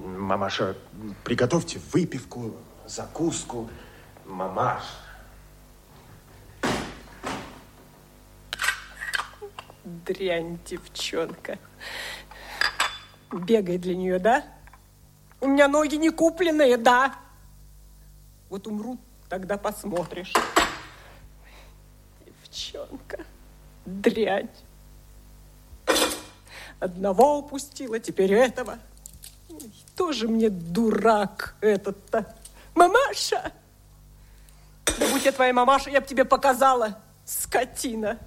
Мамаша, приготовьте выпивку, закуску. Мамаша. Дрянь, девчонка. Бегай для нее, да? У меня ноги не купленные, да? Вот умрут, тогда посмотришь. Девчонка, дрянь. Одного упустила, теперь этого. Тоже мне дурак этот-то. Мамаша! Да будь я твоя мамаша, я бы тебе показала, скотина.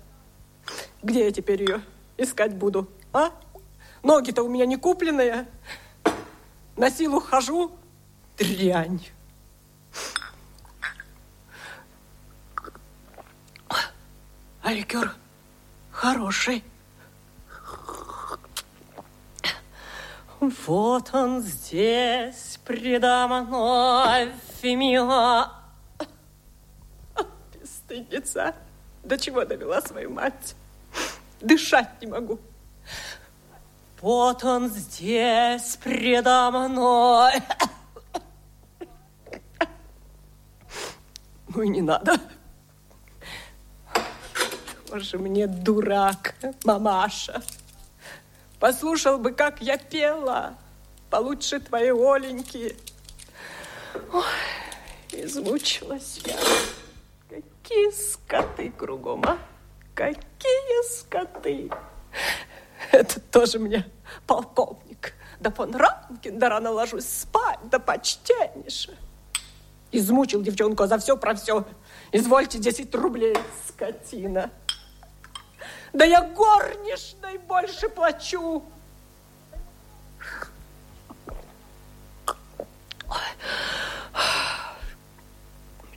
Где я теперь ее искать буду, а? Ноги-то у меня не купленные. На силу хожу. Дрянь. А ликер хороший. Вот он здесь предо мной, Фемиа. Бесстыдница. До чего довела свою мать? Дышать не могу. Вот он здесь предо мной. Ну и не надо. Тоже мне дурак, мамаша. Послушал бы, как я пела. Получше твоей Оленьки. Ой, измучилась я. Какие скоты кругом, а? Какие скоты! Это тоже мне полковник. Да фон Ранкин, да рано ложусь спать, да почтеннейше. Измучил девчонку за все про все. Извольте 10 рублей, скотина. Да я горничной больше плачу.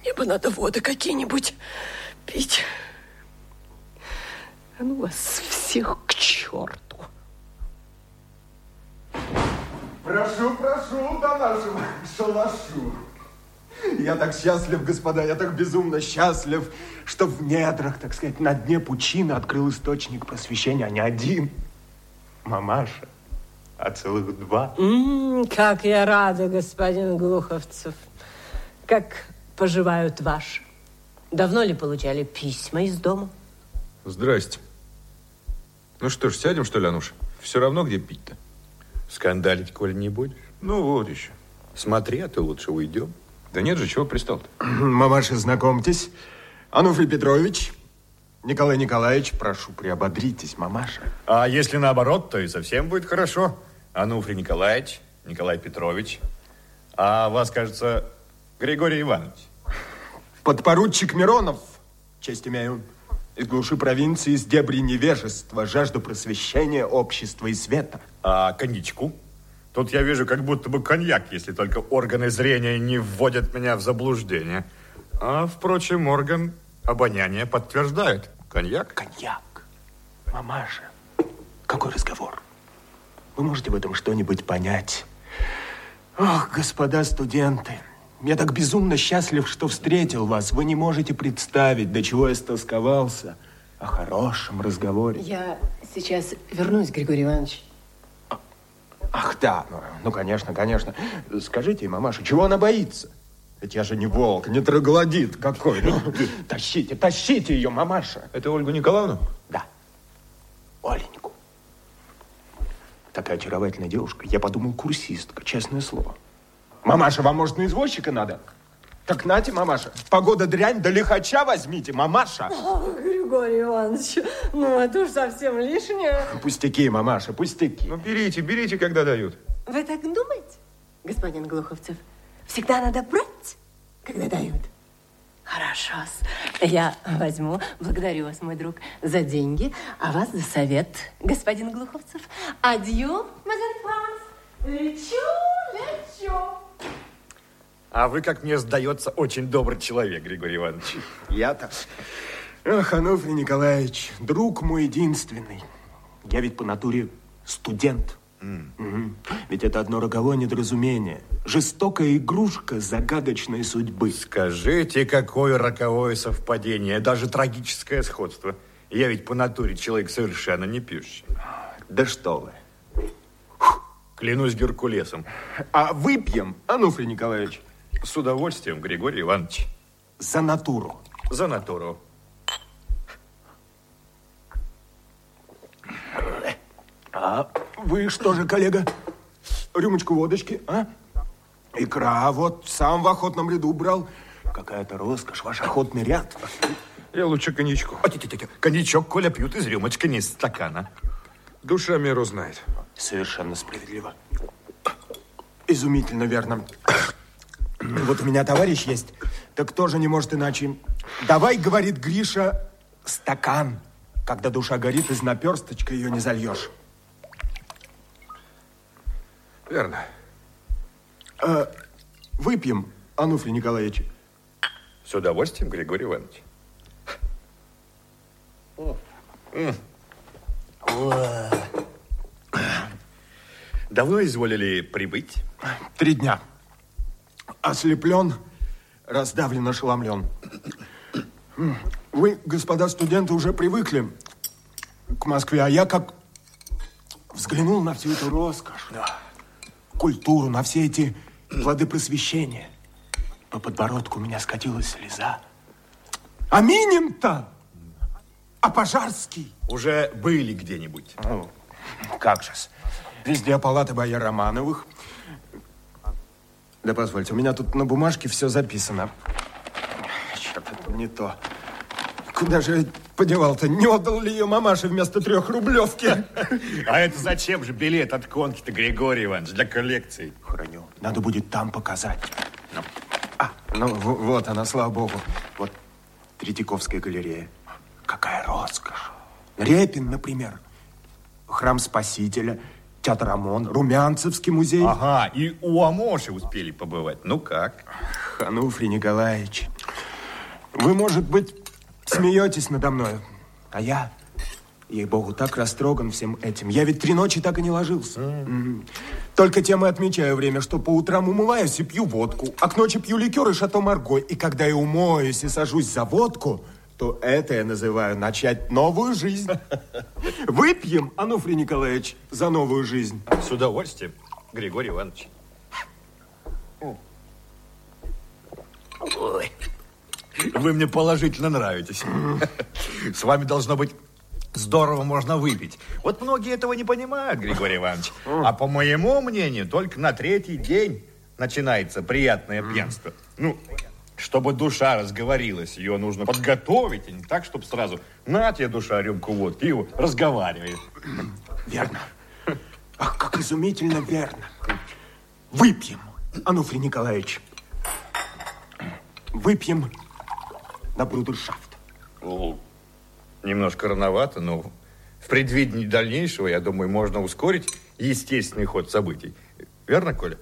Мне бы надо воды какие-нибудь пить. А ну вас всех к черту. Прошу, прошу, до нашего шалашу. Я так счастлив, господа, я так безумно счастлив, что в недрах, так сказать, на дне пучины открыл источник просвещения, а не один. Мамаша, а целых два. М -м, как я рада, господин Глуховцев. Как поживают ваши? Давно ли получали письма из дома? Здрасте. Ну что ж, сядем, что ли, Ануш? Все равно, где пить-то. Скандалить, коль не будешь? Ну вот еще. Смотри, а ты лучше уйдем. Да нет же, чего пристал-то? Мамаша, знакомьтесь. Ануфрий Петрович, Николай Николаевич, прошу, приободритесь, мамаша. А если наоборот, то и совсем будет хорошо. Ануфрий Николаевич, Николай Петрович. А вас, кажется, Григорий Иванович. Подпоручик Миронов, честь имею, из глуши провинции, из дебри невежества, жажду просвещения общества и света. А коньячку? Тут я вижу как будто бы коньяк, если только органы зрения не вводят меня в заблуждение. А, впрочем, орган обоняния подтверждает. Коньяк? Коньяк. Мамаша, какой разговор? Вы можете в этом что-нибудь понять? Ох, господа студенты, я так безумно счастлив, что встретил вас. Вы не можете представить, до чего я стосковался о хорошем разговоре. Я сейчас вернусь, Григорий Иванович. Ах, да, ну, ну, конечно, конечно. Скажите, мамаша, чего она боится? Ведь я же не волк, не троглодит какой. Ну, тащите, тащите ее, мамаша. Это Ольгу Николаевну? Да, Оленьку. Такая очаровательная девушка. Я подумал, курсистка, честное слово. Мамаша, вам, может, на извозчика надо? Так нате, мамаша, погода дрянь, да лихача возьмите, мамаша. Григорий Иванович, ну это уж совсем лишнее. Пустяки, мамаша, пустяки. Ну, берите, берите, когда дают. Вы так думаете, господин Глуховцев? Всегда надо брать, когда дают. Хорошо, я возьму. Благодарю вас, мой друг, за деньги, а вас за совет, господин Глуховцев. Адью, мадам Франс. Лечу, лечу. А вы, как мне сдается, очень добрый человек, Григорий Иванович. Я-то... Ах, Ануфрий Николаевич, друг мой единственный. Я ведь по натуре студент. Mm. Угу. Ведь это одно роковое недоразумение. Жестокая игрушка загадочной судьбы. Скажите, какое роковое совпадение, даже трагическое сходство. Я ведь по натуре человек совершенно не пьющий. Да что вы. Клянусь Геркулесом. А выпьем, Ануфрий Николаевич? С удовольствием, Григорий Иванович. За натуру. За натуру. А вы что же, коллега, рюмочку водочки, а? Икра вот сам в охотном ряду брал. Какая-то роскошь, ваш охотный ряд. Я лучше коньячку. А, тя, тя, тя. Коньячок Коля пьют из рюмочки, не из стакана. Душа меру знает. Совершенно справедливо. Изумительно верно. Вот у меня товарищ есть, так тоже не может иначе. Давай, говорит Гриша, стакан. Когда душа горит, из наперсточка ее не зальешь. Верно. А, выпьем, Ануфрий Николаевич. С удовольствием, Григорий Иванович. Давно изволили прибыть? Три дня. Ослеплен, раздавлен, ошеломлен. Вы, господа студенты, уже привыкли к Москве, а я как взглянул на всю эту роскошь, культуру, на все эти плоды просвещения. По подбородку у меня скатилась слеза. А Минин-то, а Пожарский. Уже были где-нибудь? Ну, как же-с. Везде палаты бояр Романовых. Да позвольте, у меня тут на бумажке все записано. Черт, это не то. Куда же подевал-то? Не отдал ли ее мамаше вместо трех рублевки? А это зачем же билет от конки-то, Григорий Иванович, для коллекции? Храню. Надо будет там показать. А, ну вот она, слава богу. Вот Третьяковская галерея. Какая роскошь. Репин, например. Храм Спасителя, Театр ОМОН, Румянцевский музей. Ага, и у Амоши успели побывать. Ну как? Ануфрий Николаевич, вы, может быть, смеетесь надо мной, а я, ей-богу, так растроган всем этим. Я ведь три ночи так и не ложился. Только тем и отмечаю время, что по утрам умываюсь и пью водку, а к ночи пью ликер и шато Марго. И когда я умоюсь и сажусь за водку, то это я называю начать новую жизнь. Выпьем, Ануфрий Николаевич, за новую жизнь. С удовольствием, Григорий Иванович. Ой. Вы мне положительно нравитесь. С вами должно быть здорово можно выпить. Вот многие этого не понимают, Григорий Иванович. А по моему мнению, только на третий день начинается приятное пьянство. Ну, чтобы душа разговорилась, ее нужно подготовить, а не так, чтобы сразу на тебе, душа, рюмку водки, и разговаривай. Верно. Ах, как изумительно верно. Выпьем, Ануфрий Николаевич. Выпьем на брудершафт. Ну, Немножко рановато, но в предвидении дальнейшего, я думаю, можно ускорить естественный ход событий. Верно, Коля?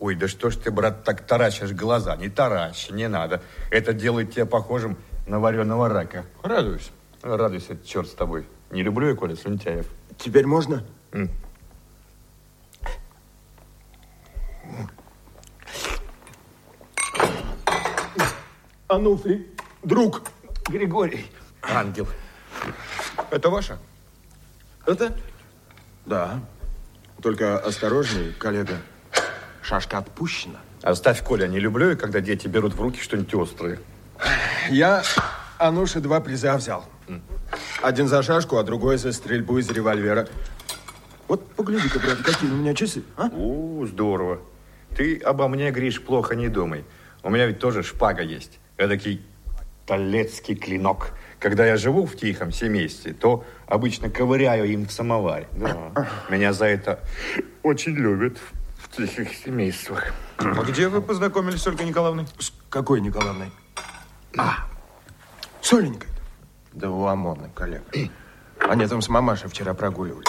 Ой, да что ж ты, брат, так таращишь глаза? Не таращи, не надо. Это делает тебя похожим на вареного рака. Радуюсь. Радуйся, черт с тобой. Не люблю я, Коля, Слюнтяев. Теперь можно? М. Ануфрий, друг. Григорий. Ангел. Это ваша? Это? Да. Только осторожней, коллега. Шашка отпущена. Оставь, Коля, не люблю я, когда дети берут в руки что-нибудь острое. Я Ануше два приза взял. Один за шашку, а другой за стрельбу из револьвера. Вот погляди-ка, брат, какие у меня часы, а? О, здорово. Ты обо мне, Гриш, плохо не думай. У меня ведь тоже шпага есть. Эдакий талецкий клинок. Когда я живу в тихом семействе, то обычно ковыряю им в самоваре. Да. Меня за это очень любят в тихих семействах. А где вы познакомились с Ольгой Николаевной? С какой Николаевной? А, с Оленькой. Да у ОМОНа, коллега. Они там с мамашей вчера прогуливались.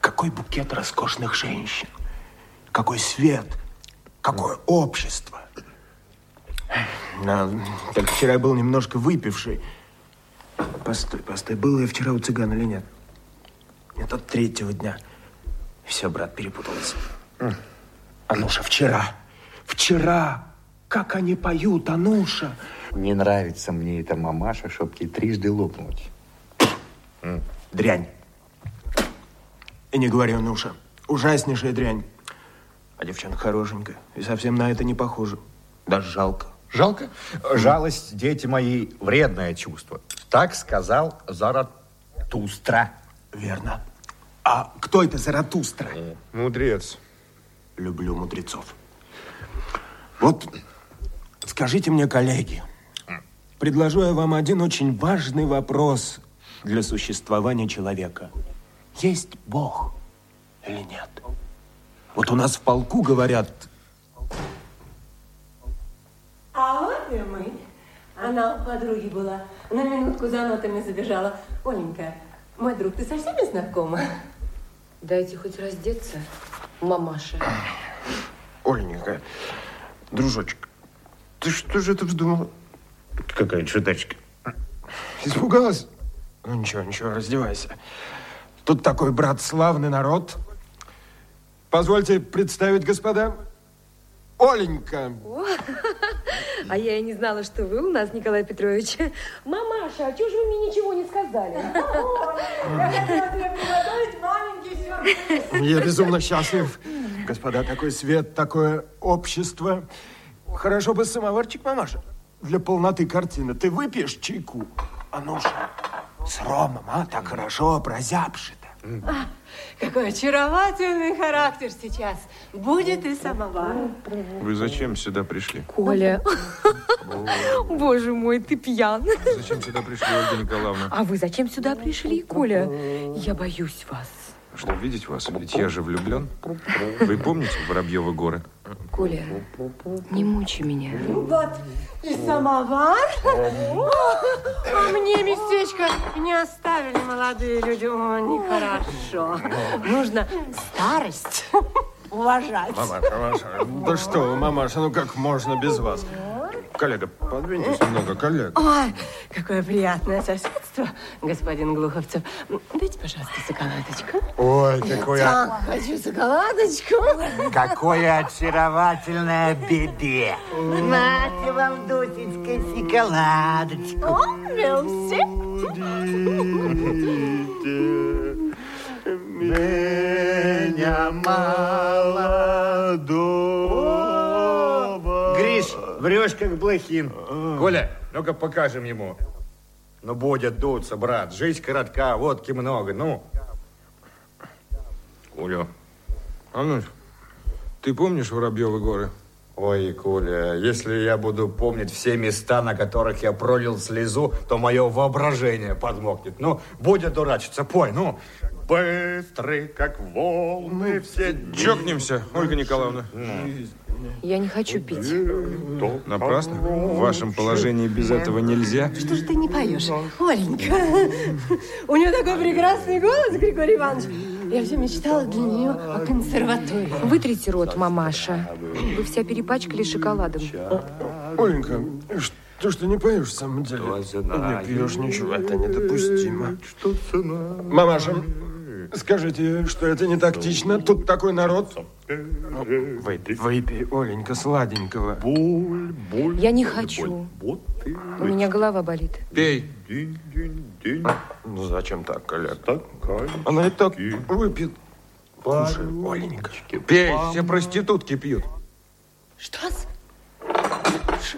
Какой букет роскошных женщин. Какой свет. Какое общество. Да, только вчера я был немножко выпивший. Постой, постой, был я вчера у цыган или нет? Нет, от третьего дня. Все, брат, перепуталось. Ануша, вчера. Вчера. Как они поют, Ануша. Не нравится мне эта мамаша, чтоб ей трижды лопнуть. Дрянь. И не говори, Ануша. ужаснейшая дрянь. А девчонка хорошенькая и совсем на это не похожа. Даже жалко. Жалко? Жалость, дети мои, вредное чувство. Так сказал Заратустра. Верно. А кто это Заратустра? Мудрец. Люблю мудрецов. Вот скажите мне, коллеги, предложу я вам один очень важный вопрос для существования человека. Есть Бог или нет? Вот у нас в полку говорят, Она у подруги была. На минутку за нотами забежала. Оленька, мой друг, ты со всеми знакома? Дайте хоть раздеться, мамаша. Оленька, дружочек, ты что же это вздумала? Какая чудачка. Испугалась? Ну ничего, ничего, раздевайся. Тут такой, брат, славный народ. Позвольте представить, господа, Оленька. А я и не знала, что вы у нас, Николай Петрович. Мамаша, а чего же вы мне ничего не сказали? Я хотела тебе приготовить маленький сюрприз. Я безумно счастлив. Господа, такой свет, такое общество. Хорошо бы самоварчик, мамаша. Для полноты картины. Ты выпьешь чайку? А ну же, с ромом, а? Так хорошо, Какой очаровательный характер сейчас. Будет и самовар. Вы зачем сюда пришли? Коля, боже мой, ты пьян. Зачем сюда пришли, Ольга Николаевна? А вы зачем сюда пришли, Коля? Я боюсь вас. Что, видеть вас? Ведь я же влюблен. Вы помните Воробьевы горы? Коля, не мучи меня. Вот и самовар. А мне местечко не оставили молодые люди. О, нехорошо. Нужно старость уважать. Мамаша, мамаша, да что вы, мамаша, ну как можно без вас? Коллега, подвиньтесь немного, коллега. Ой, какое приятное соседство, господин Глуховцев. Дайте, пожалуйста, шоколадочку. Ой, какое, Так, хочу шоколадочку. Какое очаровательное бебе. Нате вам, дусечка, шоколадочку. О, мерси. меня молодого. Гриш, врешь как блохин. Коля, ну-ка покажем ему. Ну, будет дуться, брат. Жизнь коротка, водки много. Ну, Оля, а ну, ты помнишь Воробьевы горы? Ой, Коля, если я буду помнить все места, на которых я пролил слезу, то мое воображение подмокнет. Ну, будет дурачиться, пой, ну. Быстрый, как волны, все дни. Чокнемся, Ольга Николаевна. Я не хочу пить. Напрасно. В вашем положении без этого нельзя. Что же ты не поешь, Оленька? У нее такой прекрасный голос, Григорий Иванович. Я все мечтала для нее о консерватории. Вытрите рот, мамаша. Вы вся перепачкали шоколадом. Оленька, что ж ты не поешь в самом деле? Не пьешь ничего, это недопустимо. Мамаша, скажите, что это не тактично? Тут такой народ. Выпей, выпей, Оленька, сладенького. Боль, боль. Я не боль, хочу. боль. У меня голова болит. Пей. День, день, день. Ну зачем так? Такая. Она и так выпьет. Слушай, Оленька. Пей, все проститутки пьют. Что?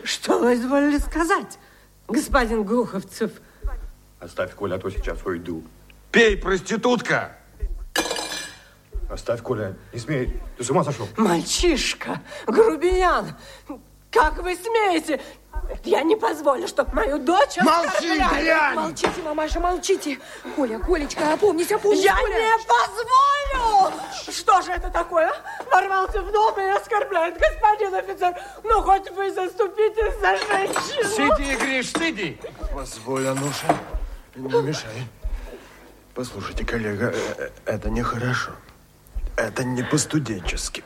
Что вы изволили сказать, господин Глуховцев? Оставь, Коля, а то сейчас уйду. Пей, проститутка! Оставь, Коля, не смей. Ты с ума сошел? Мальчишка, грубиян, как вы смеете? Я не позволю, чтобы мою дочь оскорбляли. Молчите, мамаша, молчите. Коля, Колечка, опомнись, опомнись, Я Коля. не позволю! Что же это такое? Ворвался в дом и оскорбляет господин офицер. Ну, хоть вы заступитесь за женщину. Сиди, Гриш, сиди! Позволь, Ануша, не мешай. Послушайте, коллега, э, э, это нехорошо. Это не по-студенчески.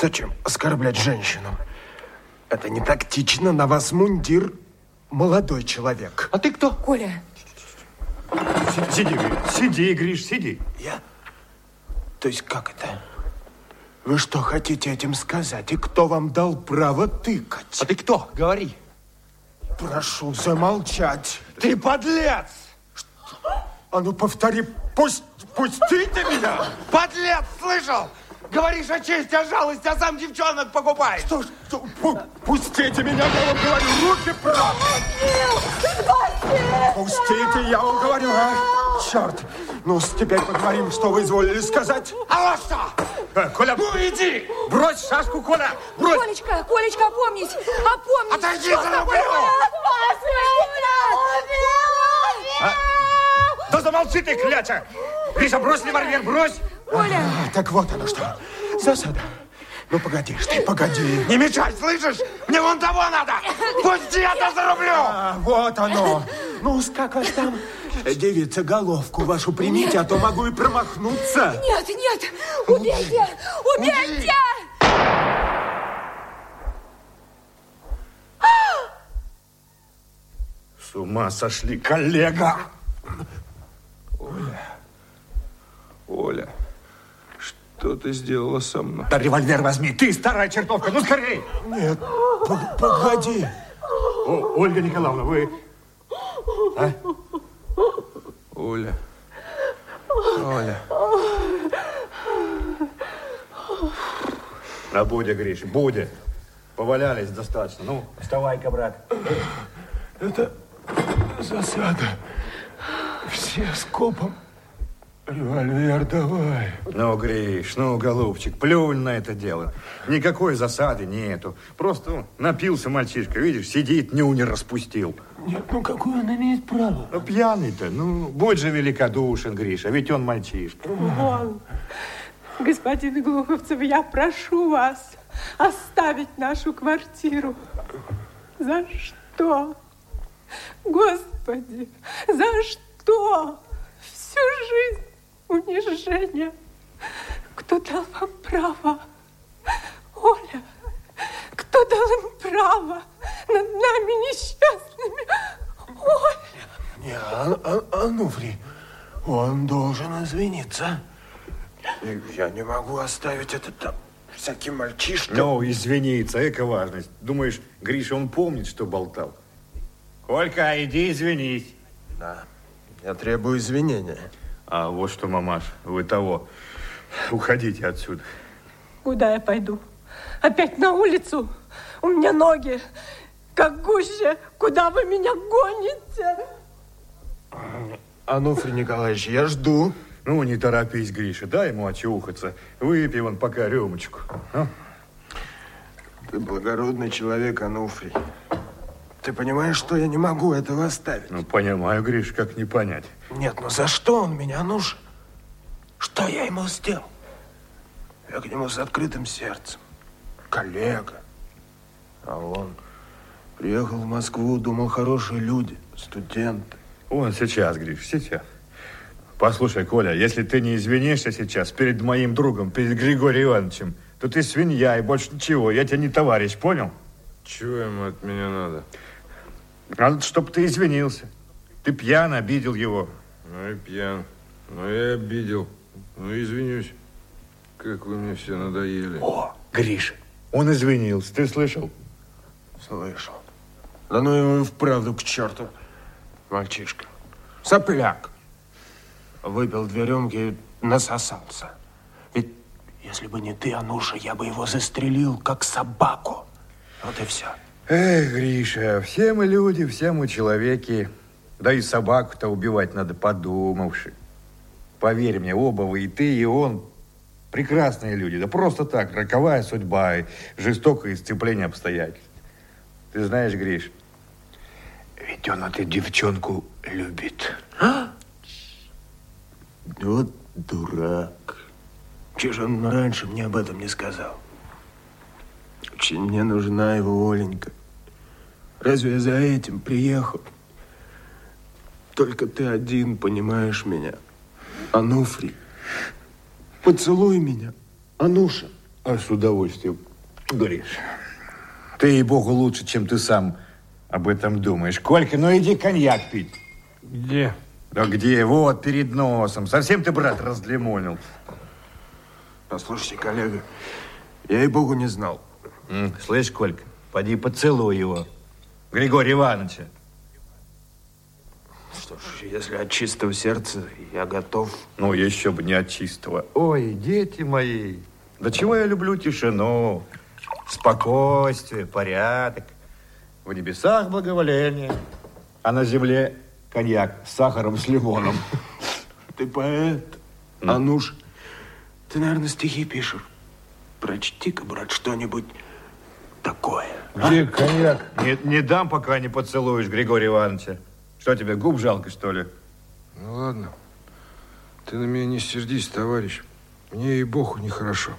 Зачем оскорблять женщину? Это не тактично, на вас мундир молодой человек. А ты кто? Коля, Сиди, Гриш, сиди, Гриш, сиди. Я? То есть как это? Вы что хотите этим сказать? И кто вам дал право тыкать? А ты кто? Говори. Прошу замолчать. Ты подлец! А ну повтори, пусть, пустите меня! Подлец, слышал? Говоришь о чести, о жалости, а сам девчонок покупаешь. Что, что, пу- пустите меня, я вам говорю, руки прочь! Пустите, я вам говорю, а? Черт! Ну, теперь поговорим, что вы изволили сказать. А вот что? Э, Коля, Ну, иди! брось шашку, Коля! Брось! Колечка, Колечка, опомнись! Опомнись! Отойди, Что с зараблю! тобой? Да замолчи ты, кляча! Гриша, брось револьвер, брось! Коля! А, так вот оно что. Засада. Ну, погоди ты, погоди. Не мешай, слышишь? Мне вон того надо! Пусти, я то зарублю! А, вот оно. Ну, как вас там? Девица, головку вашу примите, а то могу и промахнуться. Нет, нет! Убейте! Убейте! С ума сошли, коллега! Оля, что ты сделала со мной? Да револьвер возьми, ты старая чертовка, ну скорей! Нет, погоди. О, Ольга Николаевна, вы... Оля. Оля. А Будя, Гриш, Будя. Повалялись достаточно. Ну, вставай-ка, брат. Это засада. Все скопом. Револьвер давай. Ну, Гриш, ну, голубчик, плюнь на это дело. Никакой засады нету. Просто напился мальчишка, видишь, сидит, нюни распустил. Нет, ну какое он имеет право? Ну, пьяный-то, ну, будь же великодушен, Гриша, ведь он мальчишка. Вон, господин Глуховцев, я прошу вас оставить нашу квартиру. За что? Господи, за что? Всю жизнь унижение. Кто дал вам право? Оля, кто дал им право над нами несчастными? Оля! Не, а, а- Ануфрий, он должен извиниться. Я не могу оставить это там всяким мальчишкам. Ну, извиниться, эко важность. Думаешь, Гриша, он помнит, что болтал? Колька, иди извинись. Да, я требую извинения. А вот что, мамаш, вы того, уходите отсюда. Куда я пойду? Опять на улицу? У меня ноги как гуще. Куда вы меня гоните? Ануфрий Николаевич, я жду. Ну, не торопись, Гриша, дай ему очухаться. Выпей вон пока рюмочку. а? Ты благородный человек, Ануфрий. Ты понимаешь, что я не могу этого оставить? Ну, понимаю, Гриш, как не понять. Нет, ну за что он меня нужен? Что я ему сделал? Я к нему с открытым сердцем. Коллега. А он приехал в Москву, думал, хорошие люди, студенты. Вон сейчас, Гриш, сейчас. Послушай, Коля, если ты не извинишься сейчас перед моим другом, перед Григорием Ивановичем, то ты свинья и больше ничего. Я тебе не товарищ, понял? Чего ему от меня надо? Надо, чтобы ты извинился. Ты пьян, обидел его. Ну и пьян. Ну и обидел. Ну извинюсь. Как вы мне все надоели. О, Гриша, он извинился, ты слышал? Слышал. Да ну его и вправду к черту. Мальчишка. Сопляк. Выпил две рюмки и насосался. Ведь если бы не ты, Ануша, я бы его застрелил, как собаку. Вот и все. Эх, Гриша, все мы люди, все мы человеки. Да и собаку-то убивать надо подумавши. Поверь мне, оба вы, и ты, и он, прекрасные люди. Да просто так, роковая судьба и жестокое исцепление обстоятельств. Ты знаешь, Гриш, ведь он эту девчонку любит. Вот дурак. Чего же он раньше мне об этом не сказал? Очень мне нужна его Оленька. Разве я за этим приехал? Только ты один понимаешь меня. Ануфрий, поцелуй меня. Ануша. А с удовольствием, Гриш. Ты, ей-богу, лучше, чем ты сам об этом думаешь. Колька, ну иди коньяк пить. Где? Да где? Вот, перед носом. Совсем ты, брат, разлимонил. Послушайте, коллега, я и богу не знал. Слышь, Колька, поди поцелуй его. Григория Ивановича. Что ж, если от чистого сердца, я готов. Ну, еще бы не от чистого. Ой, дети мои, да чего я люблю тишину, спокойствие, порядок. В небесах благоволение, а на земле коньяк с сахаром, с лимоном. Ты поэт, Ануш. Ты, наверное, стихи пишешь. Прочти-ка, брат, что-нибудь такое. Где коньяк? Не, не дам, пока не поцелуешь Григория Ивановича. Что тебе, губ жалко, что ли? Ну ладно. Ты на меня не сердись, товарищ. Мне и богу нехорошо.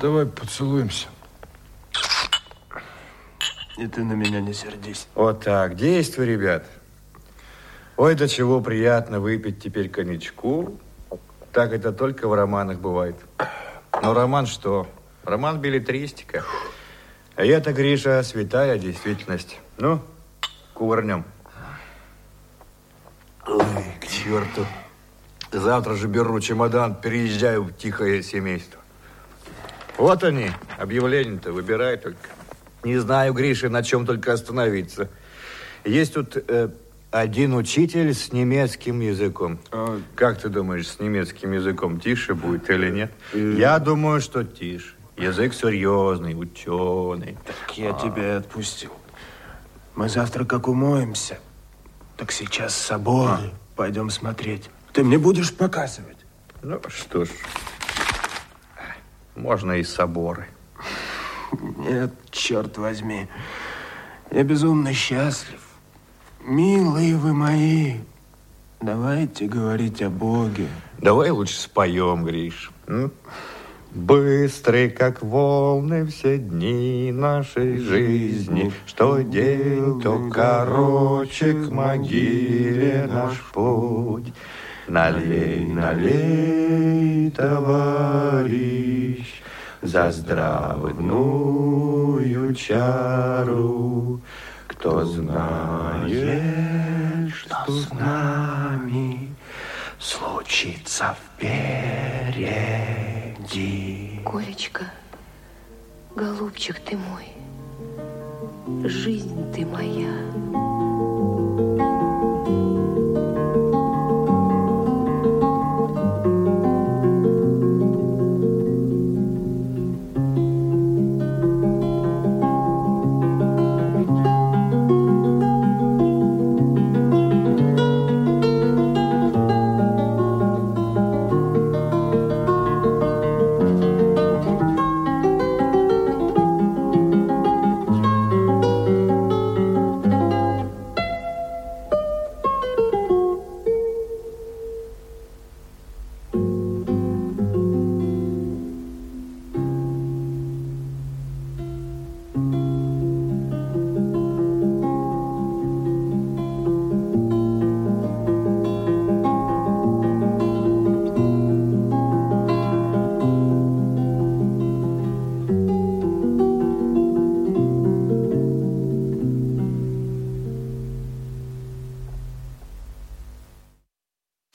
Давай поцелуемся. И ты на меня не сердись. Вот так, действуй, ребят. Ой, до чего приятно выпить теперь коньячку. Так это только в романах бывает. Но роман что? Роман билетристика. А это, Гриша, святая действительность. Ну, кувырнем. Ой, к черту. Завтра же беру чемодан, переезжаю в тихое семейство. Вот они, объявления-то, выбирай только. Не знаю, Гриша, на чем только остановиться. Есть тут э, один учитель с немецким языком. А... Как ты думаешь, с немецким языком тише будет или нет? Я думаю, что тише. Язык серьезный, ученый. Так я тебя отпустил. Мы завтра как умоемся, так сейчас собор а. пойдем смотреть. Ты мне будешь показывать? Ну, что ж, можно и соборы. Нет, черт возьми, я безумно счастлив. Милые вы мои, давайте говорить о Боге. Давай лучше споем, Гриш. М? Быстрый, как волны, все дни нашей жизни, Что день, то короче к могиле наш путь. Налей, налей, товарищ, За здравную чару, Кто знает, что с нами случится впереди. Колечка, голубчик ты мой, жизнь ты моя.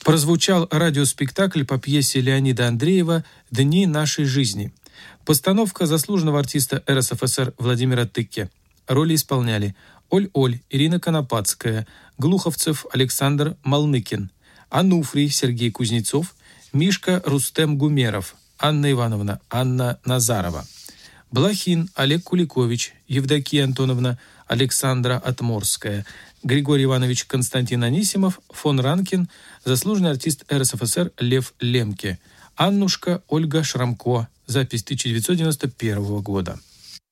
Прозвучал радиоспектакль по пьесе Леонида Андреева «Дни нашей жизни». Постановка заслуженного артиста РСФСР Владимира Тыкке. Роли исполняли Оль-Оль Ирина Конопадская, Глуховцев Александр Малныкин, Ануфрий Сергей Кузнецов, Мишка Рустем Гумеров, Анна Ивановна Анна Назарова, Блохин Олег Куликович, Евдокия Антоновна Александра Отморская, Григорий Иванович Константин Анисимов, фон Ранкин, заслуженный артист РСФСР Лев Лемке, Аннушка Ольга Шрамко, запись 1991 года.